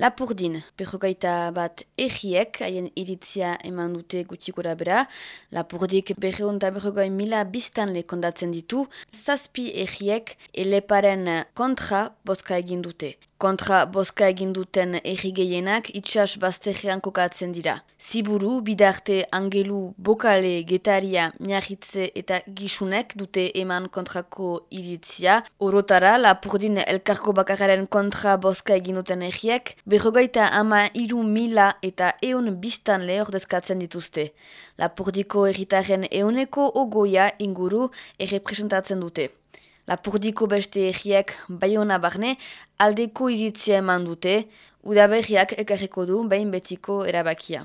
Lapurdin, berrogaita bat egiek, haien iritzia eman dute gutxikora bera. Lapurdik berreunta berrogai mila biztan lekondatzen ditu. Zazpi egiek eleparen kontra boska egin dute. Kontra boska egin duten egi gehienak itxas bazterrean kokatzen dira. Ziburu, bidarte, angelu, bokale, getaria, miahitze eta gisunek dute eman kontrako iritzia. Orotara, lapurdin elkarko bakararen kontra boska egin duten egiek, berrogeita ama iru mila eta eun biztan lehordezkatzen dituzte. Lapurdiko erritaren euneko ogoia inguru errepresentatzen dute. Lapurdiko beste egiek baiona barne aldeko iritzia eman dute, udaberriak ekarriko du behin betiko erabakia.